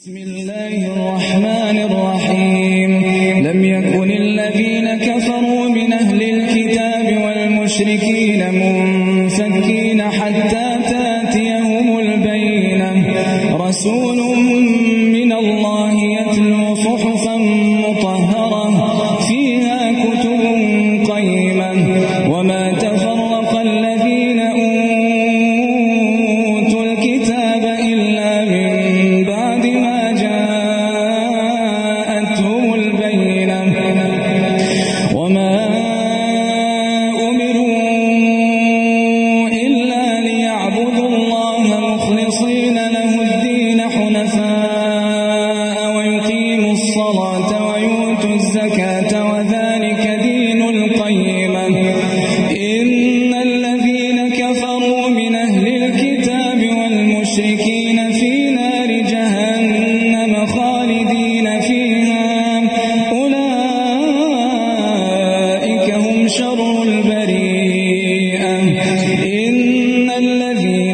بسم الله الرحمن الرحيم. لم يكن الذين كفروا من أهل الكتاب والمشركين منفكين حتى تأتيهم البينة. رسول مخلصين له الدين حنفاء ويقيموا الصلاة ويؤتوا الزكاة وذلك دين القيمة. إن الذين كفروا من أهل الكتاب والمشركين في نار جهنم خالدين فيها. أولئك هم شر البريئة. إن الذين